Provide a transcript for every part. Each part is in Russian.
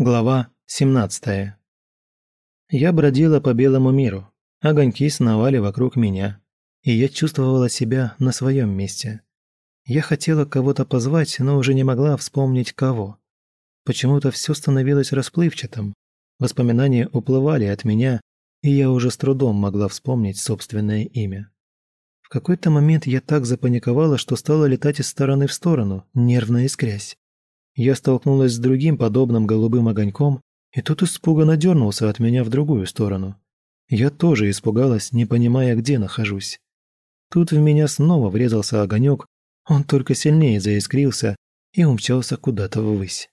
Глава 17. Я бродила по белому миру. Огоньки сновали вокруг меня, и я чувствовала себя на своем месте. Я хотела кого-то позвать, но уже не могла вспомнить кого. Почему-то все становилось расплывчатым. Воспоминания уплывали от меня, и я уже с трудом могла вспомнить собственное имя. В какой-то момент я так запаниковала, что стала летать из стороны в сторону, нервно искрясь. Я столкнулась с другим подобным голубым огоньком, и тут испуганно дернулся от меня в другую сторону. Я тоже испугалась, не понимая, где нахожусь. Тут в меня снова врезался огонек, он только сильнее заискрился и умчался куда-то ввысь.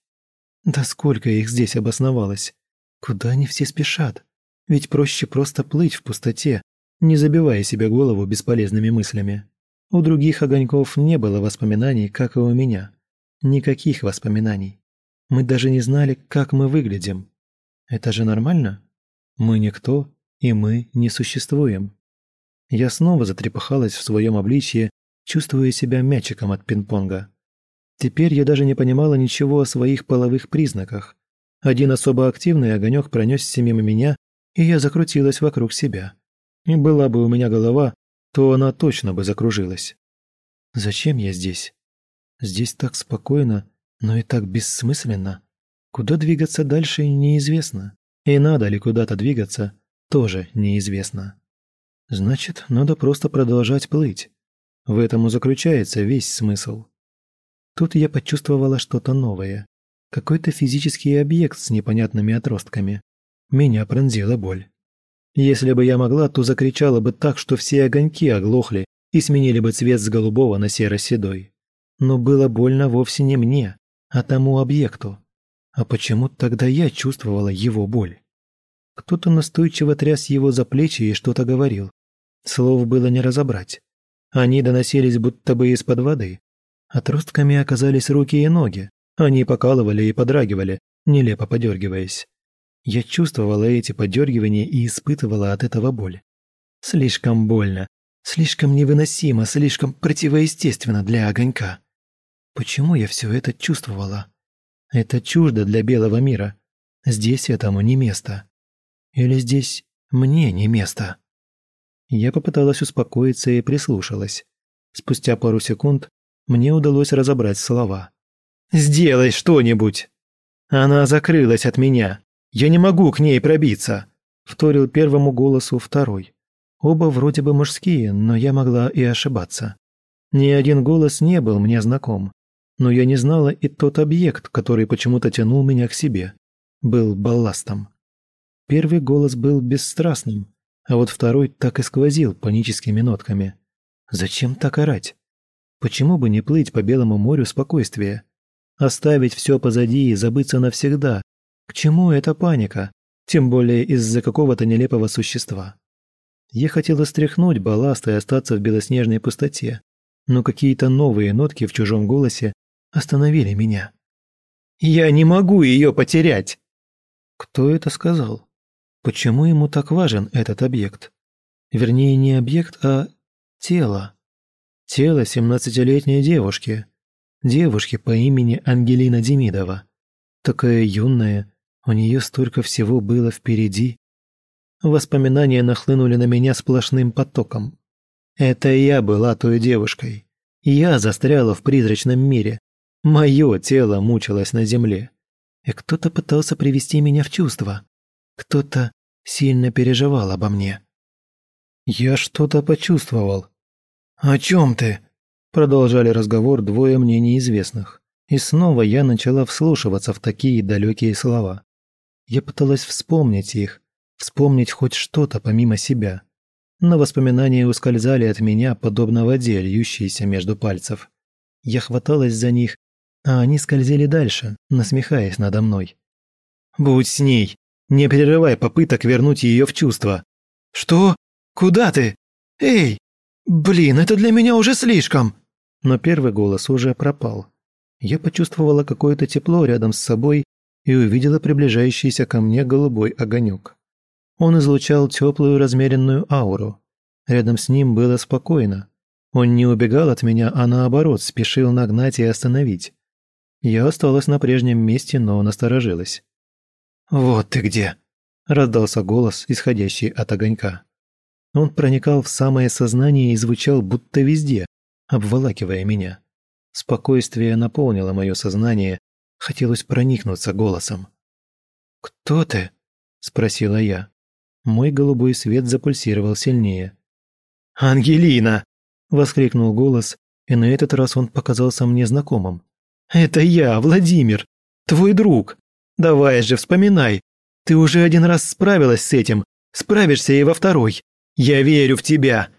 Да сколько их здесь обосновалось? Куда они все спешат? Ведь проще просто плыть в пустоте, не забивая себе голову бесполезными мыслями. У других огоньков не было воспоминаний, как и у меня. Никаких воспоминаний. Мы даже не знали, как мы выглядим. Это же нормально? Мы никто, и мы не существуем. Я снова затрепыхалась в своем обличье, чувствуя себя мячиком от пинг-понга. Теперь я даже не понимала ничего о своих половых признаках. Один особо активный огонек пронесся мимо меня, и я закрутилась вокруг себя. И была бы у меня голова, то она точно бы закружилась. Зачем я здесь? Здесь так спокойно, но и так бессмысленно. Куда двигаться дальше неизвестно. И надо ли куда-то двигаться, тоже неизвестно. Значит, надо просто продолжать плыть. В этом и заключается весь смысл. Тут я почувствовала что-то новое. Какой-то физический объект с непонятными отростками. Меня пронзила боль. Если бы я могла, то закричала бы так, что все огоньки оглохли и сменили бы цвет с голубого на серо-седой. Но было больно вовсе не мне, а тому объекту. А почему тогда я чувствовала его боль? Кто-то настойчиво тряс его за плечи и что-то говорил. Слов было не разобрать. Они доносились будто бы из-под воды. Отростками оказались руки и ноги. Они покалывали и подрагивали, нелепо подергиваясь. Я чувствовала эти подергивания и испытывала от этого боль. Слишком больно, слишком невыносимо, слишком противоестественно для огонька. Почему я все это чувствовала? Это чуждо для белого мира. Здесь этому не место. Или здесь мне не место? Я попыталась успокоиться и прислушалась. Спустя пару секунд мне удалось разобрать слова. «Сделай что-нибудь!» «Она закрылась от меня. Я не могу к ней пробиться!» Вторил первому голосу второй. Оба вроде бы мужские, но я могла и ошибаться. Ни один голос не был мне знаком но я не знала и тот объект, который почему-то тянул меня к себе. Был балластом. Первый голос был бесстрастным, а вот второй так и сквозил паническими нотками. Зачем так орать? Почему бы не плыть по Белому морю спокойствия? Оставить все позади и забыться навсегда. К чему эта паника? Тем более из-за какого-то нелепого существа. Я хотела стряхнуть балласт и остаться в белоснежной пустоте, но какие-то новые нотки в чужом голосе остановили меня. «Я не могу ее потерять!» Кто это сказал? Почему ему так важен этот объект? Вернее, не объект, а тело. Тело семнадцатилетней девушки. Девушки по имени Ангелина Демидова. Такая юная, у нее столько всего было впереди. Воспоминания нахлынули на меня сплошным потоком. Это я была той девушкой. Я застряла в призрачном мире, Мое тело мучилось на земле. И кто-то пытался привести меня в чувство. Кто-то сильно переживал обо мне. Я что-то почувствовал. «О чем ты?» Продолжали разговор двое мне неизвестных. И снова я начала вслушиваться в такие далекие слова. Я пыталась вспомнить их, вспомнить хоть что-то помимо себя. Но воспоминания ускользали от меня, подобно воде, льющейся между пальцев. Я хваталась за них а они скользили дальше, насмехаясь надо мной. «Будь с ней! Не прерывай попыток вернуть ее в чувство!» «Что? Куда ты? Эй! Блин, это для меня уже слишком!» Но первый голос уже пропал. Я почувствовала какое-то тепло рядом с собой и увидела приближающийся ко мне голубой огонек. Он излучал теплую размеренную ауру. Рядом с ним было спокойно. Он не убегал от меня, а наоборот спешил нагнать и остановить. Я осталась на прежнем месте, но насторожилась. «Вот ты где!» – раздался голос, исходящий от огонька. Он проникал в самое сознание и звучал будто везде, обволакивая меня. Спокойствие наполнило мое сознание, хотелось проникнуться голосом. «Кто ты?» – спросила я. Мой голубой свет запульсировал сильнее. «Ангелина!» – воскликнул голос, и на этот раз он показался мне знакомым. «Это я, Владимир, твой друг. Давай же, вспоминай. Ты уже один раз справилась с этим, справишься и во второй. Я верю в тебя!»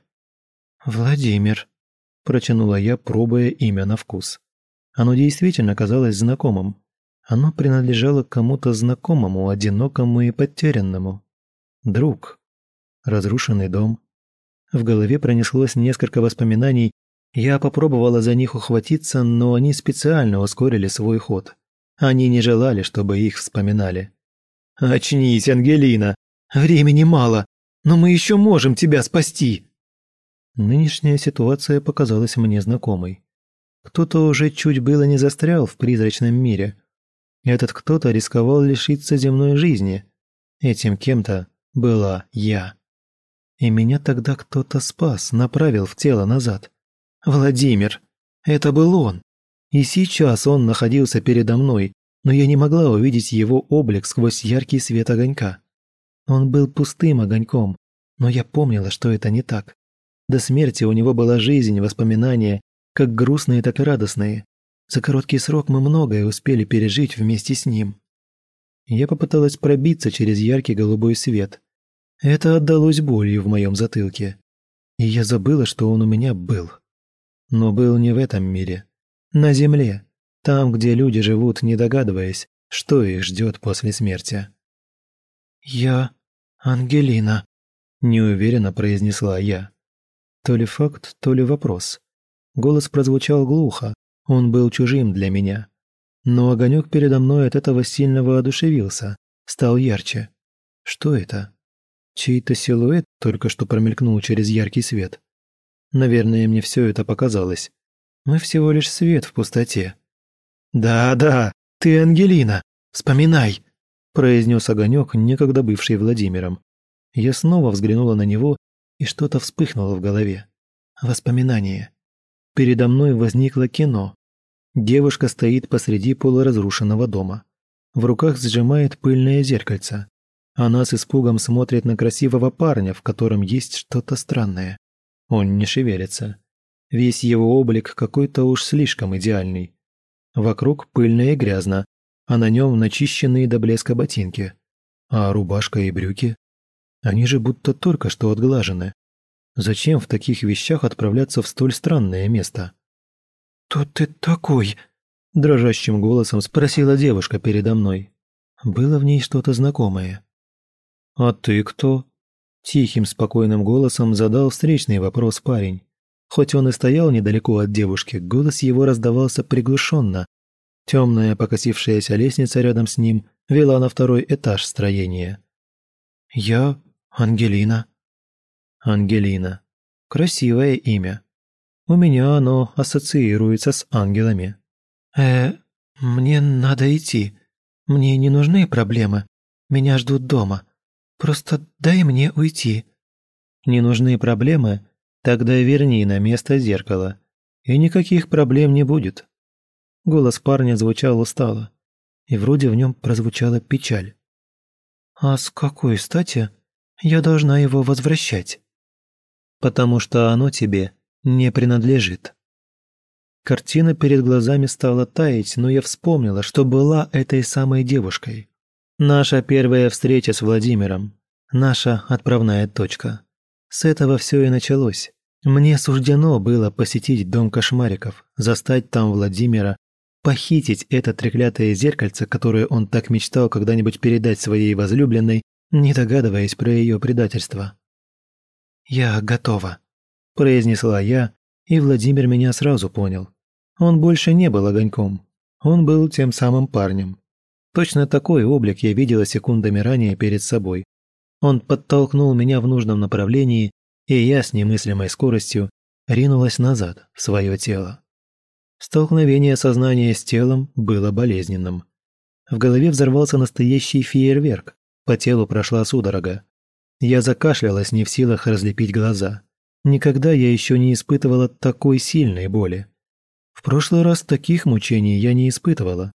«Владимир», – протянула я, пробуя имя на вкус. Оно действительно казалось знакомым. Оно принадлежало кому-то знакомому, одинокому и потерянному. Друг. Разрушенный дом. В голове пронеслось несколько воспоминаний. Я попробовала за них ухватиться, но они специально ускорили свой ход. Они не желали, чтобы их вспоминали. «Очнись, Ангелина! Времени мало! но мы еще можем тебя спасти!» Нынешняя ситуация показалась мне знакомой. Кто-то уже чуть было не застрял в призрачном мире. Этот кто-то рисковал лишиться земной жизни. Этим кем-то была я. И меня тогда кто-то спас, направил в тело назад. Владимир. Это был он. И сейчас он находился передо мной, но я не могла увидеть его облик сквозь яркий свет огонька. Он был пустым огоньком, но я помнила, что это не так. До смерти у него была жизнь, воспоминания, как грустные, так и радостные. За короткий срок мы многое успели пережить вместе с ним. Я попыталась пробиться через яркий голубой свет. Это отдалось болью в моем затылке. И я забыла, что он у меня был. Но был не в этом мире. На земле. Там, где люди живут, не догадываясь, что их ждет после смерти. «Я Ангелина», – неуверенно произнесла я. То ли факт, то ли вопрос. Голос прозвучал глухо, он был чужим для меня. Но огонек передо мной от этого сильно воодушевился, стал ярче. Что это? Чей-то силуэт только что промелькнул через яркий свет. Наверное, мне все это показалось. Мы всего лишь свет в пустоте. «Да-да, ты Ангелина, вспоминай!» произнес огонек, некогда бывший Владимиром. Я снова взглянула на него, и что-то вспыхнуло в голове. Воспоминание. Передо мной возникло кино. Девушка стоит посреди полуразрушенного дома. В руках сжимает пыльное зеркальце. Она с испугом смотрит на красивого парня, в котором есть что-то странное. Он не шевелится. Весь его облик какой-то уж слишком идеальный. Вокруг пыльно и грязно, а на нем начищенные до блеска ботинки. А рубашка и брюки? Они же будто только что отглажены. Зачем в таких вещах отправляться в столь странное место? «Кто ты такой?» – дрожащим голосом спросила девушка передо мной. Было в ней что-то знакомое. «А ты кто?» Тихим, спокойным голосом задал встречный вопрос парень. Хоть он и стоял недалеко от девушки, голос его раздавался приглушенно, Темная покосившаяся лестница рядом с ним вела на второй этаж строения. «Я Ангелина». Ангелина. Красивое имя. У меня оно ассоциируется с ангелами. «Э, мне надо идти. Мне не нужны проблемы. Меня ждут дома. Просто дай мне уйти». «Не нужны проблемы? Тогда верни на место зеркало. И никаких проблем не будет». Голос парня звучал устало, и вроде в нем прозвучала печаль. «А с какой стати я должна его возвращать?» «Потому что оно тебе не принадлежит». Картина перед глазами стала таять, но я вспомнила, что была этой самой девушкой. Наша первая встреча с Владимиром. Наша отправная точка. С этого все и началось. Мне суждено было посетить дом кошмариков, застать там Владимира похитить это треклятое зеркальце, которое он так мечтал когда-нибудь передать своей возлюбленной, не догадываясь про ее предательство. «Я готова», – произнесла я, и Владимир меня сразу понял. Он больше не был огоньком. Он был тем самым парнем. Точно такой облик я видела секундами ранее перед собой. Он подтолкнул меня в нужном направлении, и я с немыслимой скоростью ринулась назад в свое тело. Столкновение сознания с телом было болезненным. В голове взорвался настоящий фейерверк. По телу прошла судорога. Я закашлялась, не в силах разлепить глаза. Никогда я еще не испытывала такой сильной боли. В прошлый раз таких мучений я не испытывала.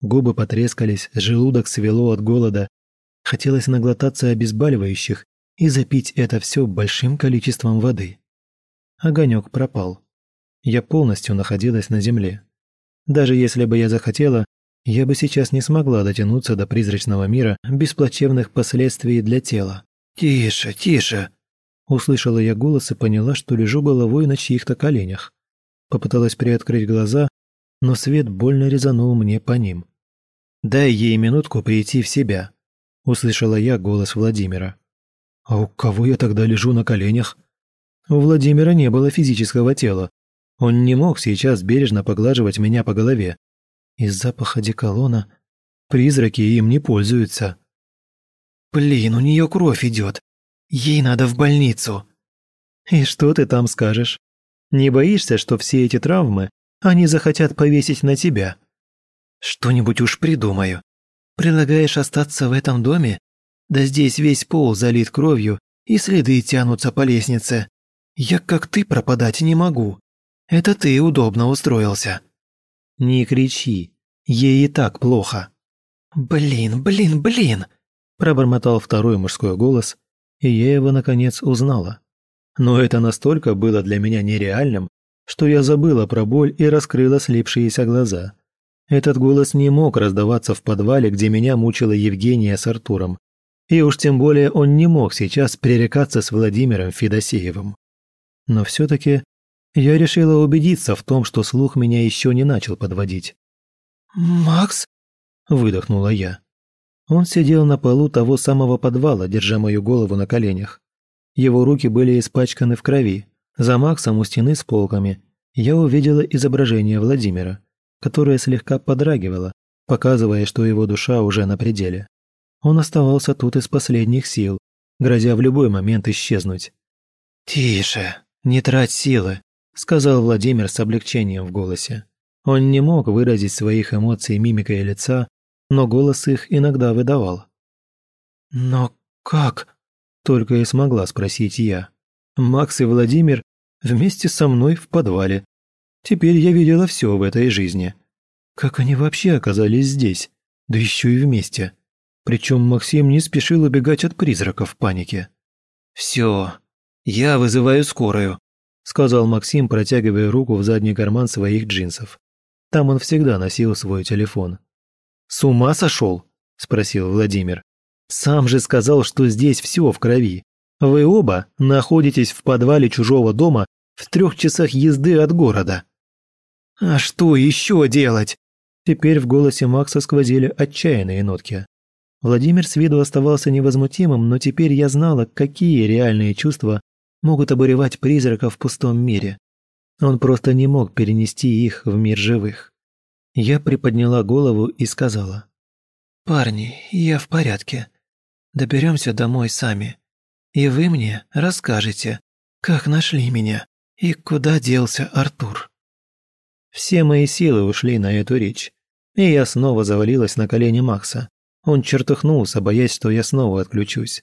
Губы потрескались, желудок свело от голода. Хотелось наглотаться обезболивающих и запить это все большим количеством воды. Огонек пропал. Я полностью находилась на земле. Даже если бы я захотела, я бы сейчас не смогла дотянуться до призрачного мира без плачевных последствий для тела. «Тише, тише!» Услышала я голос и поняла, что лежу головой на чьих-то коленях. Попыталась приоткрыть глаза, но свет больно резанул мне по ним. «Дай ей минутку прийти в себя», – услышала я голос Владимира. «А у кого я тогда лежу на коленях?» У Владимира не было физического тела. Он не мог сейчас бережно поглаживать меня по голове. Из запаха деколона призраки им не пользуются. «Блин, у нее кровь идет. Ей надо в больницу». «И что ты там скажешь? Не боишься, что все эти травмы они захотят повесить на тебя?» «Что-нибудь уж придумаю. Предлагаешь остаться в этом доме? Да здесь весь пол залит кровью, и следы тянутся по лестнице. Я как ты пропадать не могу. Это ты удобно устроился». «Не кричи. Ей и так плохо». «Блин, блин, блин!» Пробормотал второй мужской голос, и я его, наконец, узнала. Но это настолько было для меня нереальным, что я забыла про боль и раскрыла слипшиеся глаза. Этот голос не мог раздаваться в подвале, где меня мучила Евгения с Артуром. И уж тем более он не мог сейчас пререкаться с Владимиром Федосеевым. Но все-таки я решила убедиться в том, что слух меня еще не начал подводить. «Макс?» – выдохнула я. Он сидел на полу того самого подвала, держа мою голову на коленях. Его руки были испачканы в крови. За Максом у стены с полками я увидела изображение Владимира, которое слегка подрагивало, показывая, что его душа уже на пределе. Он оставался тут из последних сил, грозя в любой момент исчезнуть. «Тише, не трать силы», – сказал Владимир с облегчением в голосе. Он не мог выразить своих эмоций мимикой лица, но голос их иногда выдавал. «Но как?» – только и смогла спросить я. Макс и Владимир вместе со мной в подвале. Теперь я видела все в этой жизни. Как они вообще оказались здесь? Да еще и вместе. Причем Максим не спешил убегать от призраков в панике. «Все, я вызываю скорую», – сказал Максим, протягивая руку в задний карман своих джинсов. Там он всегда носил свой телефон. «С ума сошел?» – спросил Владимир. «Сам же сказал, что здесь все в крови. Вы оба находитесь в подвале чужого дома в трех часах езды от города». «А что еще делать?» Теперь в голосе Макса сквозили отчаянные нотки. Владимир с виду оставался невозмутимым, но теперь я знала, какие реальные чувства могут обуревать призрака в пустом мире. Он просто не мог перенести их в мир живых. Я приподняла голову и сказала. «Парни, я в порядке. Доберемся домой сами. И вы мне расскажете, как нашли меня и куда делся Артур». Все мои силы ушли на эту речь, и я снова завалилась на колени Макса. Он чертыхнулся, боясь, что я снова отключусь.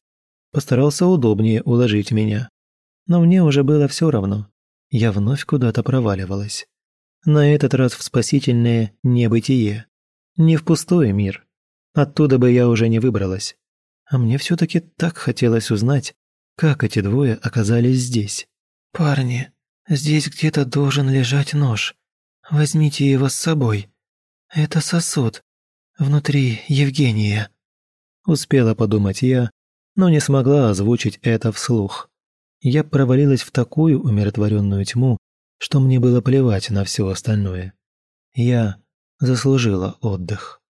Постарался удобнее уложить меня. Но мне уже было все равно. Я вновь куда-то проваливалась. На этот раз в спасительное небытие. Не в пустой мир. Оттуда бы я уже не выбралась. А мне все таки так хотелось узнать, как эти двое оказались здесь. «Парни, здесь где-то должен лежать нож. Возьмите его с собой. Это сосуд. Внутри Евгения». Успела подумать я, но не смогла озвучить это вслух. Я провалилась в такую умиротворенную тьму, что мне было плевать на все остальное. Я заслужила отдых.